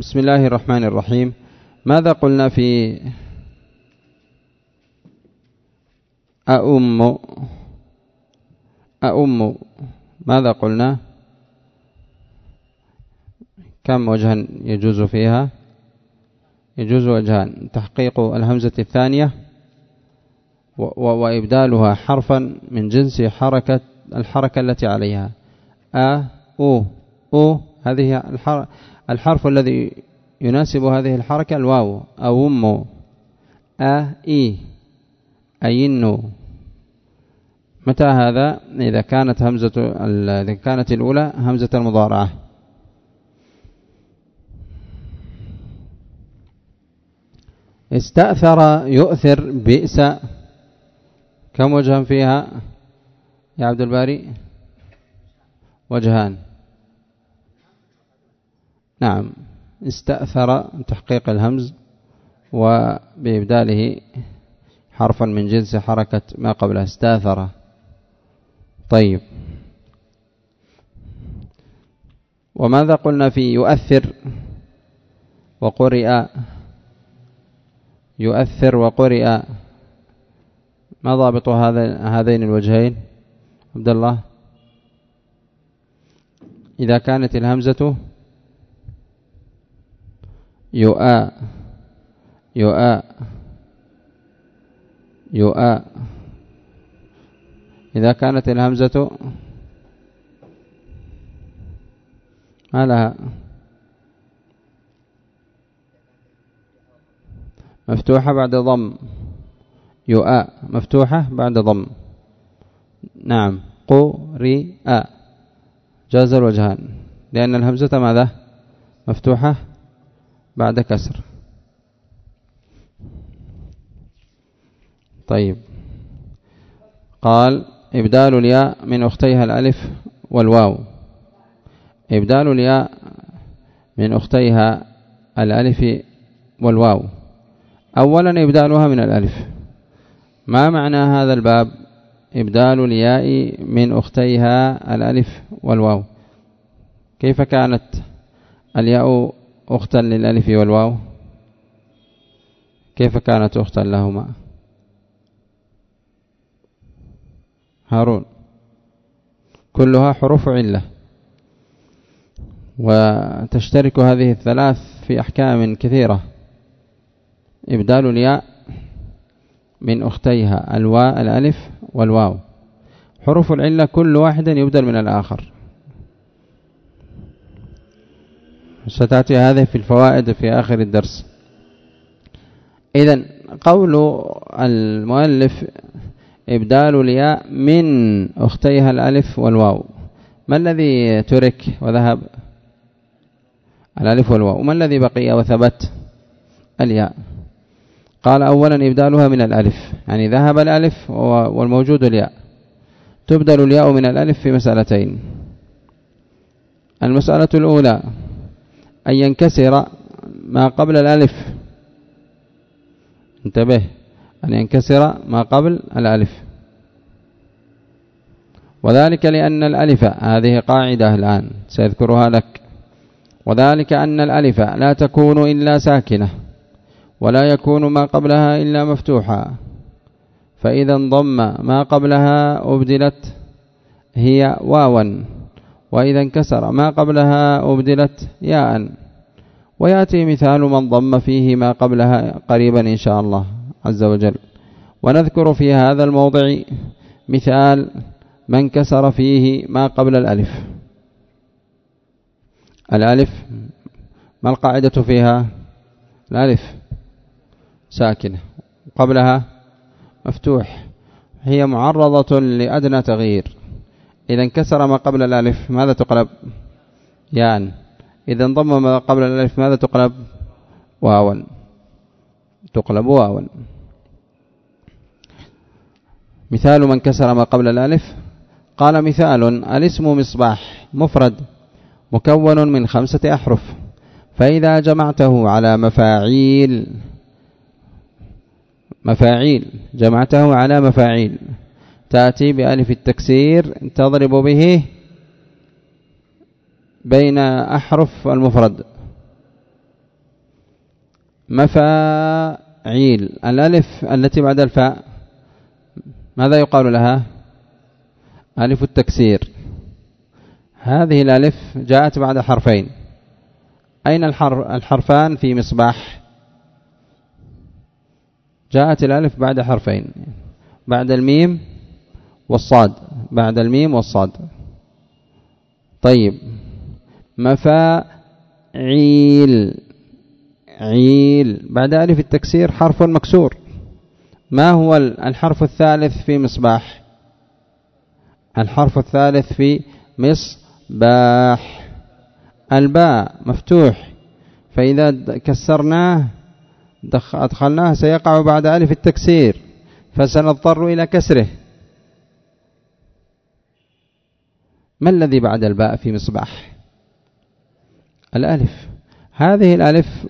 بسم الله الرحمن الرحيم. ماذا قلنا في أؤم أؤم ماذا قلنا؟ كم وجها يجوز فيها؟ يجوز وجهان تحقيق الهمزة الثانية وإبدالها حرفا من جنس حركة الحركة التي عليها. أ أو أو هذه الحرف الذي يناسب هذه الحركة الواو أوم أ إي أين. متى هذا؟ إذا كانت همزة إذا كانت الأولى همزة المضارعة. استأثر يؤثر بئس. كم وجها فيها يا عبد الباري؟ وجهان. نعم استأثر تحقيق الهمز وبإبداله حرفا من جنس حركة ما قبله استأثر. طيب. وماذا قلنا في يؤثر وقرئ؟ يؤثر وقرئ. ما ضابط هذا هذين الوجهين؟ عبد الله. إذا كانت الهمزة يؤاء يؤاء يؤاء إذا كانت الهمزة ما لها؟ مفتوحة بعد ضم. يؤاء مفتوحة بعد ضم. نعم. قرئ جاز الوجهان. لأن الهمزة ماذا؟ مفتوحة بعد كسر. طيب. قال إبدال الياء من أختيها الألف والواو. إبدال الياء من أختيها الألف والواو. أولا إبدالها من الألف. ما معنى هذا الباب؟ إبدال الياء من أختيها الألف والواو. كيف كانت الياء أختا للألف والواو. كيف كانت أختا لهما؟ هارون. كلها حروف علة. وتشترك هذه الثلاث في أحكام كثيرة. إبدال الياء من أختيها الواء الألف والواو. حروف العلة كل واحد يبدل من الآخر. ستأتي هذه في الفوائد في آخر الدرس. إذا قول المؤلف إبدال الياء من أختيها الألف والواو. ما الذي ترك وذهب؟ الألف والواو. ما الذي بقي وثبت؟ الياء. قال أولا إبدالها من الألف. يعني ذهب الألف والموجود الياء. تبدل الياء من الألف في مسألتين. المسألة الأولى أن ينكسر ما قبل الألف. انتبه. أن ينكسر ما قبل الألف. وذلك لأن الألف هذه قاعدة الآن سيذكرها لك. وذلك أن الألف لا تكون إلا ساكنة ولا يكون ما قبلها إلا مفتوحا فإذا انضم ما قبلها أبدلت هي واوا. وإذا انكسر ما قبلها أبدلت ياء. ويأتي مثال من ضم فيه ما قبلها قريبا إن شاء الله عز وجل. ونذكر في هذا الموضع مثال من كسر فيه ما قبل الألف. الألف ما القاعدة فيها؟ الألف ساكنة. قبلها مفتوح. هي معرضة لأدنى تغيير. إذا انكسر ما قبل الألف ماذا تقلب؟ يان. إذا انضم ما قبل الألف ماذا تقلب؟ واوا تقلب واوا مثال من كسر ما قبل الألف. قال مثال الاسم مصباح مفرد مكون من خمسة أحرف. فإذا جمعته على مفاعيل مفاعيل جمعته على مفاعيل. تأتي بألف التكسير تضرب به بين أحرف المفرد. مفاعيل الألف التي بعد الفاء ماذا يقال لها؟ ألف التكسير. هذه الألف جاءت بعد حرفين. أين الحرفان في مصباح؟ جاءت الألف بعد حرفين. بعد الميم والصاد. بعد الميم والصاد. طيب. مفاعيل. عيل. بعد ألف التكسير حرف مكسور. ما هو الحرف الثالث في مصباح؟ الحرف الثالث في مصباح. الباء مفتوح. فإذا كسرناه أدخلناه سيقع بعد ألف التكسير. فسنضطر إلى كسره. ما الذي بعد الباء في مصباح؟ الألف. هذه الألف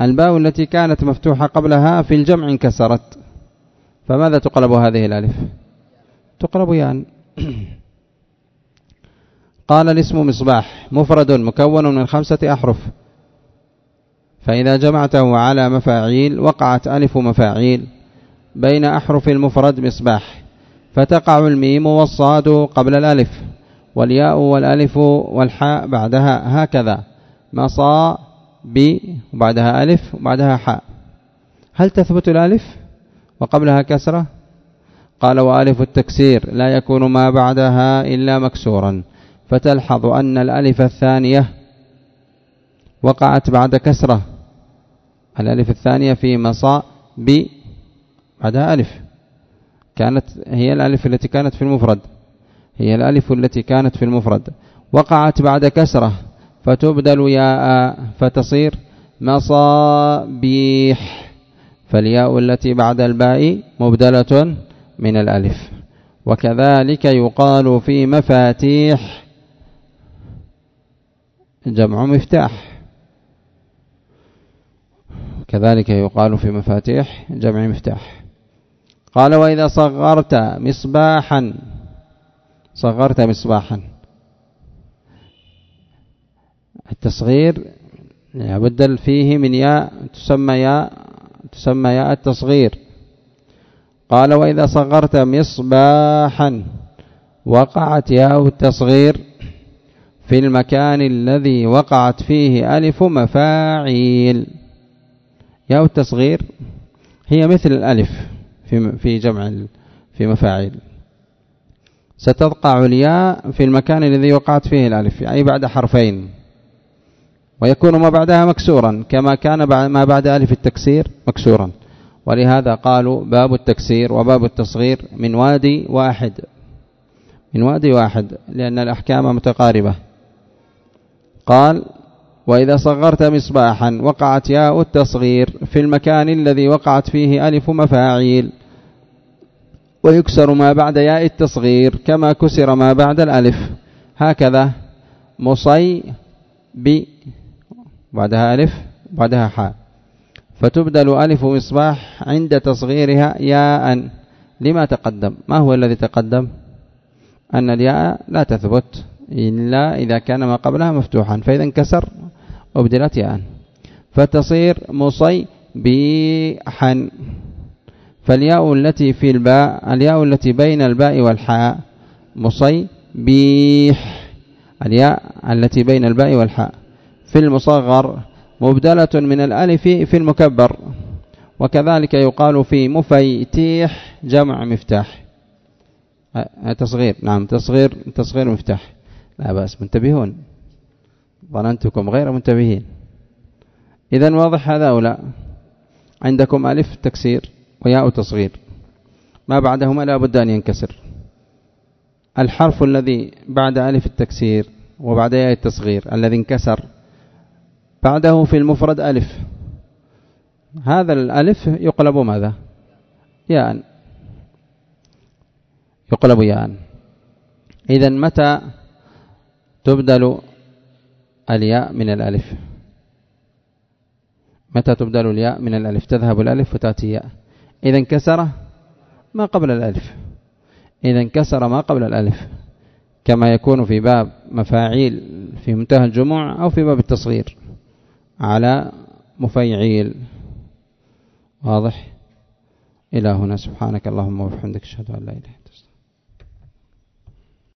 الباء التي كانت مفتوحة قبلها في الجمع انكسرت. فماذا تقلب هذه الألف؟ تقلب يان. قال الاسم مصباح مفرد مكون من خمسة أحرف. فإذا جمعته على مفاعيل وقعت ألف مفاعيل بين أحرف المفرد مصباح. فتقع الميم والصاد قبل الألف والياء والألف والحاء بعدها هكذا. مصا ب وبعدها ألف وبعدها حاء. هل تثبت الألف وقبلها كسرة؟ قال وألف التكسير لا يكون ما بعدها إلا مكسورا. فتلحظ أن الألف الثانية وقعت بعد كسرة. الألف الثانية في مصا ب بعدها ألف. كانت هي الألف التي كانت في المفرد. هي الألف التي كانت في المفرد. وقعت بعد كسرة. فتبدل ياء فتصير مصابيح. فالياء التي بعد الباء مبدلة من الألف. وكذلك يقال في مفاتيح. جمع مفتاح. كذلك يقال في مفاتيح جمع مفتاح. قال وإذا صغرت مصباحا صغرت مصباحا. التصغير يبدل فيه من ياء تسمى ياء تسمى ياء التصغير. قال وإذا صغرت مصباحا وقعت ياء التصغير في المكان الذي وقعت فيه ألف مفاعيل. ياء التصغير هي مثل الألف. في في جمع في مفاعيل. ستقع الياء في المكان الذي وقعت فيه الألف يعني بعد حرفين. ويكون ما بعدها مكسورا كما كان ما بعد ألف التكسير مكسورا. ولهذا قالوا باب التكسير وباب التصغير من وادي واحد. من وادي واحد لأن الأحكام متقاربة. قال وإذا صغرت مصباحا وقعت ياء التصغير في المكان الذي وقعت فيه ألف مفاعيل. ويكسر ما بعد ياء التصغير كما كسر ما بعد الألف. هكذا مصي ب بعدها ألف بعدها حاء. فتبدل ألف مصباح عند تصغيرها ياء. لما تقدم؟ ما هو الذي تقدم؟ أن الياء لا تثبت إلا إذا كان ما قبلها مفتوحا فإذا انكسر أبدلت ياء. فتصير مصيبيحا فالياء التي في الباء الياء التي بين الباء والحاء مصيبيح. الياء التي بين الباء والحاء. في المصغر مبدلة من الألف في المكبر. وكذلك يقال في مفيتيح جمع مفتاح. تصغير نعم تصغير تصغير مفتاح. لا بأس منتبهون. ظننتكم غير منتبهين. إذا واضح هذا أو لا؟ عندكم ألف تكسير. وياء تصغير ما بعدهما لا بد أن ينكسر. الحرف الذي بعد ألف التكسير وبعد ياء التصغير الذي انكسر بعده في المفرد ألف. هذا الألف يقلب ماذا؟ ياء. يقلب ياء. إذا متى تبدل الياء من الألف؟ متى تبدل الياء من الألف؟ تذهب الألف وتأتي ياء. إذا انكسر ما قبل الألف. إذا انكسر ما قبل الألف. كما يكون في باب مفاعيل في منتهى الجموع أو في باب التصغير على مفيعيل واضح؟ إلى هنا. سبحانك اللهم وبحمدك أشهد أن لا إله